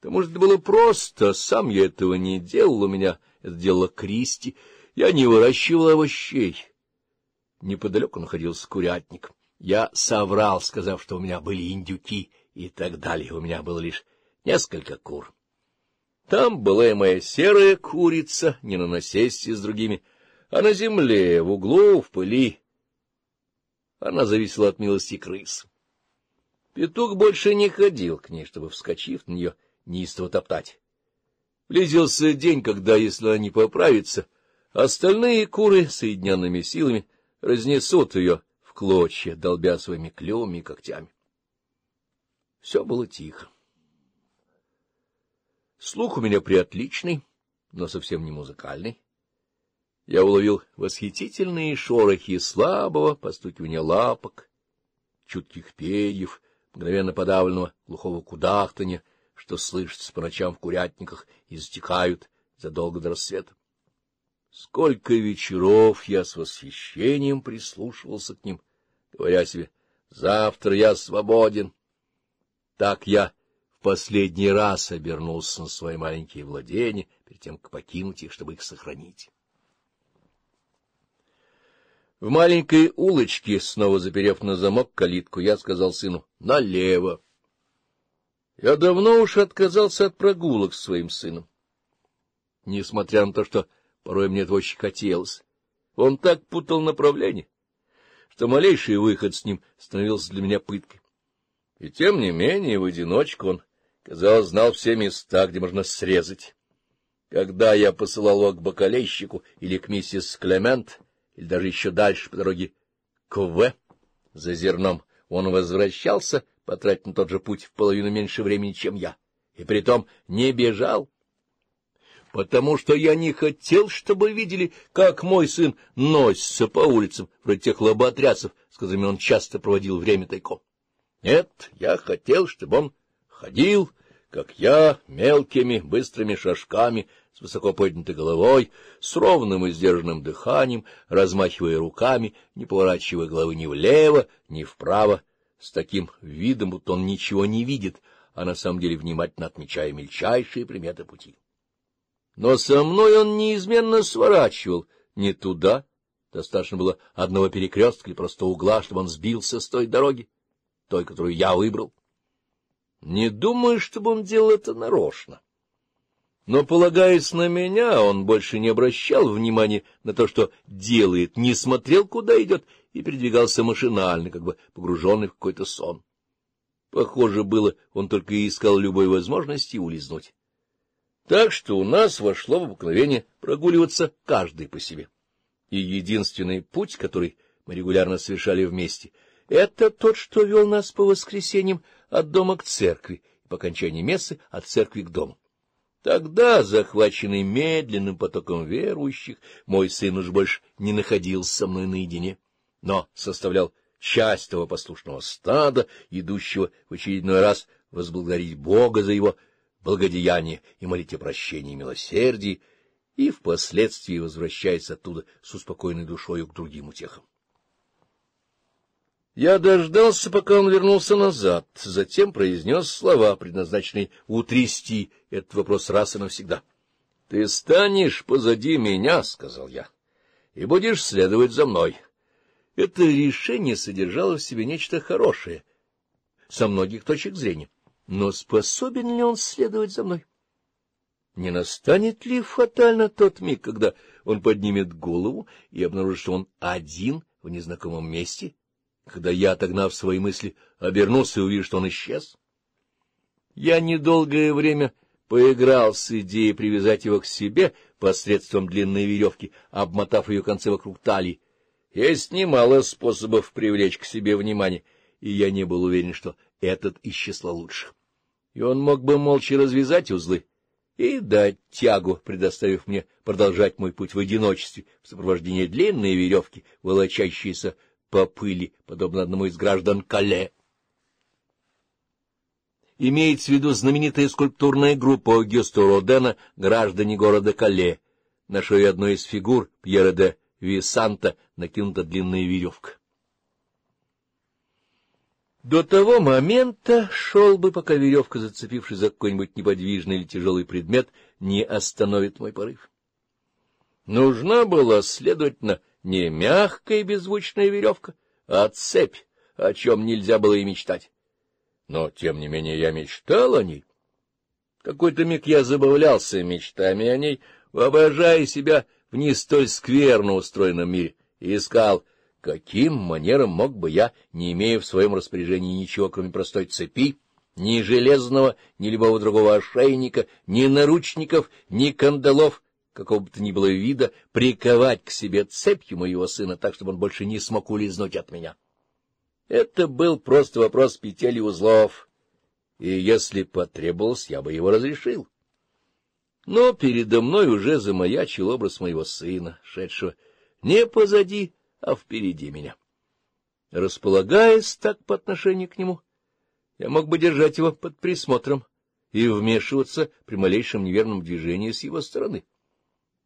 Потому может это было просто, сам я этого не делал, у меня это делала Кристи, я не выращивал овощей. Неподалеку находился курятник. Я соврал, сказав, что у меня были индюки и так далее, у меня было лишь несколько кур. Там была и моя серая курица, не на насесте с другими, а на земле, в углу, в пыли. Она зависела от милости крыс. Петух больше не ходил к ней, чтобы, вскочив на нее, — неистово топтать. Близился день, когда, если она не поправится, остальные куры соединенными силами разнесут ее в клочья, долбя своими клювами и когтями. Все было тихо. Слух у меня приотличный, но совсем не музыкальный. Я уловил восхитительные шорохи слабого постукивания лапок, чутких перьев, мгновенно подавленного глухого кудахтания что слышится по ночам в курятниках и затекают задолго до рассвета. Сколько вечеров я с восхищением прислушивался к ним, говоря себе «завтра я свободен». Так я в последний раз обернулся на свои маленькие владения, перед тем, как покинуть их, чтобы их сохранить. В маленькой улочке, снова заперев на замок калитку, я сказал сыну «налево». Я давно уж отказался от прогулок с своим сыном. Несмотря на то, что порой мне это очень хотелось, он так путал направление, что малейший выход с ним становился для меня пыткой. И тем не менее, в одиночку он, казалось, знал все места, где можно срезать. Когда я посылал его к бакалейщику или к миссис Клемент, или даже еще дальше по дороге к В за зерном, он возвращался потратить на тот же путь в половину меньше времени, чем я, и притом не бежал, потому что я не хотел, чтобы видели, как мой сын носится по улицам, вроде тех лоботрясов, с которыми он часто проводил время тайком. Нет, я хотел, чтобы он ходил, как я, мелкими, быстрыми шажками, с высоко поднятой головой, с ровным и сдержанным дыханием, размахивая руками, не поворачивая головы ни влево, ни вправо, с таким видом, будто он ничего не видит, а на самом деле внимательно отмечая мельчайшие приметы пути. Но со мной он неизменно сворачивал не туда, достаточно было одного перекрестка или просто угла, чтобы он сбился с той дороги, той, которую я выбрал. Не думаю, чтобы он делал это нарочно. Но, полагаясь на меня, он больше не обращал внимания на то, что делает, не смотрел, куда идет, и передвигался машинально, как бы погруженный в какой-то сон. Похоже было, он только и искал любой возможности улизнуть. Так что у нас вошло в обыкновение прогуливаться каждый по себе. И единственный путь, который мы регулярно совершали вместе, это тот, что вел нас по воскресеньям от дома к церкви, и по окончании мессы от церкви к дому. Тогда, захваченный медленным потоком верующих, мой сын уж больше не находился со мной наедине но составлял часть того послушного стада, идущего в очередной раз возблагодарить Бога за его благодеяние и молить о прощении и милосердии, и впоследствии возвращаясь оттуда с успокоенной душою к другим утехам. Я дождался, пока он вернулся назад, затем произнес слова, предназначенные утрясти этот вопрос раз и навсегда. — Ты станешь позади меня, — сказал я, — и будешь следовать за мной. — это решение содержало в себе нечто хорошее со многих точек зрения. Но способен ли он следовать за мной? Не настанет ли фатально тот миг, когда он поднимет голову и обнаружит, что он один в незнакомом месте, когда я, отогнав свои мысли, обернулся и увижу, что он исчез? Я недолгое время поиграл с идеей привязать его к себе посредством длинной веревки, обмотав ее концы вокруг талии, есть немало способов привлечь к себе внимание, и я не был уверен, что этот из числа лучших. И он мог бы молча развязать узлы и дать тягу, предоставив мне продолжать мой путь в одиночестве в сопровождении длинной веревки, волочащейся по пыли, подобно одному из граждан Кале. Имеется в виду знаменитая скульптурная группа Гюста Родена «Граждане города Кале», на одну из фигур Пьера де Висанта накинута длинная веревка. До того момента шел бы, пока веревка, зацепившись за какой-нибудь неподвижный или тяжелый предмет, не остановит мой порыв. Нужна была, следовательно, не мягкая и беззвучная веревка, а цепь, о чем нельзя было и мечтать. Но, тем не менее, я мечтал о ней. Какой-то миг я забавлялся мечтами о ней, воображая себя в не столь скверно устроенном мире, и искал, каким манером мог бы я, не имея в своем распоряжении ничего, кроме простой цепи, ни железного, ни любого другого ошейника, ни наручников, ни кандалов, какого бы то ни было вида, приковать к себе цепью моего сына так, чтобы он больше не смог улизнуть от меня. Это был просто вопрос петель и узлов, и если потребовалось, я бы его разрешил но передо мной уже замаячил образ моего сына, шедшего не позади, а впереди меня. Располагаясь так по отношению к нему, я мог бы держать его под присмотром и вмешиваться при малейшем неверном движении с его стороны.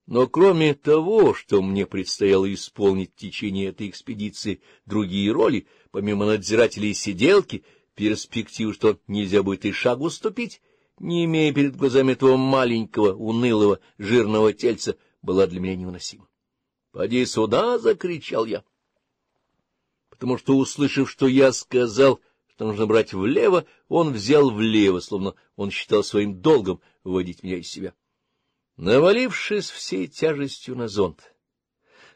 Но кроме того, что мне предстояло исполнить в течение этой экспедиции другие роли, помимо надзирателей и сиделки, перспективу, что нельзя будет и шагу ступить, не имея перед глазами этого маленького, унылого, жирного тельца, была для меня невыносима. — Поди сюда! — закричал я. Потому что, услышав, что я сказал, что нужно брать влево, он взял влево, словно он считал своим долгом выводить меня из себя. Навалившись всей тяжестью на зонт,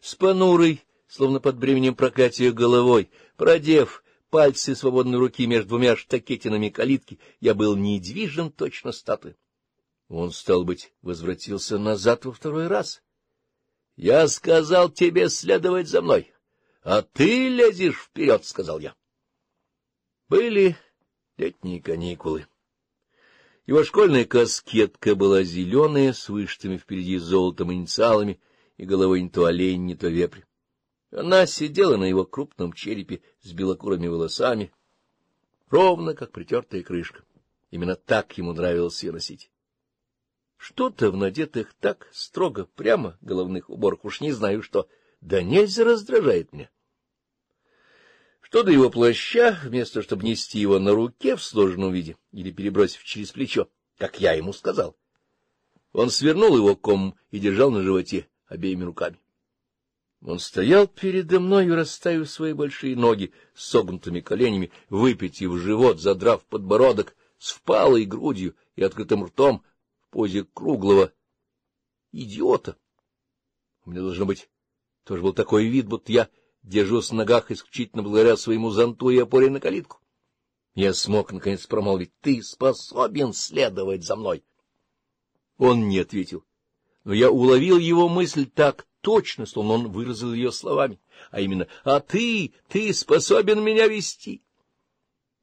с понурой, словно под бременем проклятия головой, продев пальцы свободной руки между двумя штакетинами калитки, я был недвижен точно статы. Он, стал быть, возвратился назад во второй раз. — Я сказал тебе следовать за мной, а ты лезешь вперед, — сказал я. Были летние каникулы. Его школьная каскетка была зеленая, с вышитыми впереди золотом инициалами и головой не то олень, не то вепрь. Она сидела на его крупном черепе с белокурыми волосами, ровно как притертая крышка. Именно так ему нравилось ее носить. Что-то в надетых так строго, прямо головных уборах, уж не знаю что, да нельзя раздражает меня. Что до его плаща, вместо чтобы нести его на руке в сложенном виде или перебросив через плечо, как я ему сказал, он свернул его ком и держал на животе обеими руками. Он стоял передо мною, расставив свои большие ноги согнутыми коленями, выпитив живот, задрав подбородок, с впалой грудью и открытым ртом в позе круглого идиота. У меня, должно быть, тоже был такой вид, будто я держусь на ногах исключительно благодаря своему зонту и опоре на калитку. Я смог, наконец, промолвить, — ты способен следовать за мной. Он не ответил, но я уловил его мысль так точно, словно он выразил ее словами, а именно «А ты, ты способен меня вести!»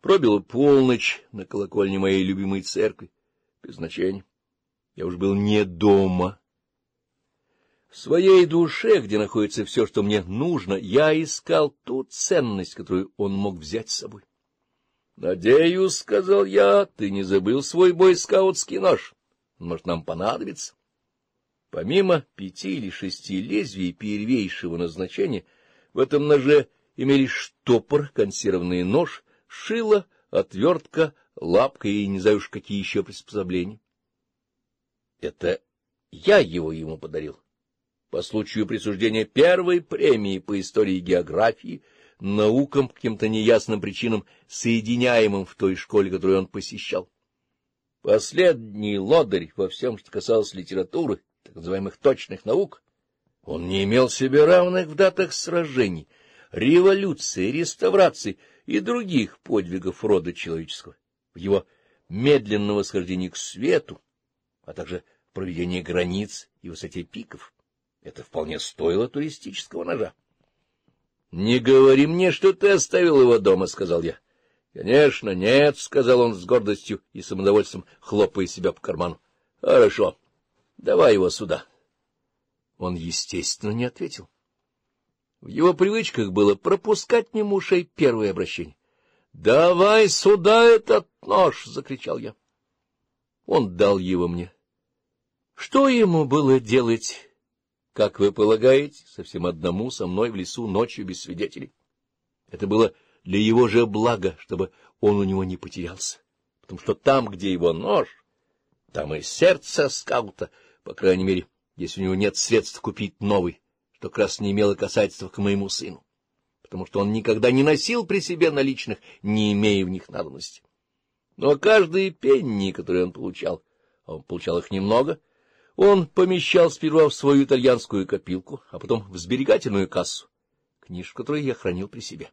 Пробила полночь на колокольне моей любимой церкви. Без значения. Я уж был не дома. В своей душе, где находится все, что мне нужно, я искал ту ценность, которую он мог взять с собой. — Надеюсь, — сказал я, — ты не забыл свой бойскаутский нож. Может нам понадобится? Помимо пяти или шести лезвий первейшего назначения, в этом ноже имелись штопор, консервный нож, шило, отвертка, лапка и не знаю уж какие еще приспособления. Это я его ему подарил по случаю присуждения первой премии по истории и географии наукам по каким-то неясным причинам, соединяемым в той школе, которую он посещал. Последний лодырь во всем, что касалось литературы, так называемых точных наук, он не имел себе равных в датах сражений, революций, реставраций и других подвигов рода человеческого, в его медленном восхождении к свету, а также в проведении границ и высоте пиков. Это вполне стоило туристического ножа. — Не говори мне, что ты оставил его дома, — сказал я. — Конечно, нет, — сказал он с гордостью и самодовольством, хлопая себя по карману. — Хорошо. — Давай его сюда. Он, естественно, не ответил. В его привычках было пропускать мимо ушей первое обращение. — Давай сюда этот нож! — закричал я. Он дал его мне. Что ему было делать, как вы полагаете, совсем одному со мной в лесу ночью без свидетелей? Это было для его же блага, чтобы он у него не потерялся, потому что там, где его нож, там и сердце скаута — по крайней мере, если у него нет средств купить новый, что как раз не имело касательства к моему сыну, потому что он никогда не носил при себе наличных, не имея в них надобности. Но каждые пенни, которые он получал, а он получал их немного, он помещал сперва в свою итальянскую копилку, а потом в сберегательную кассу, книжку, которую я хранил при себе.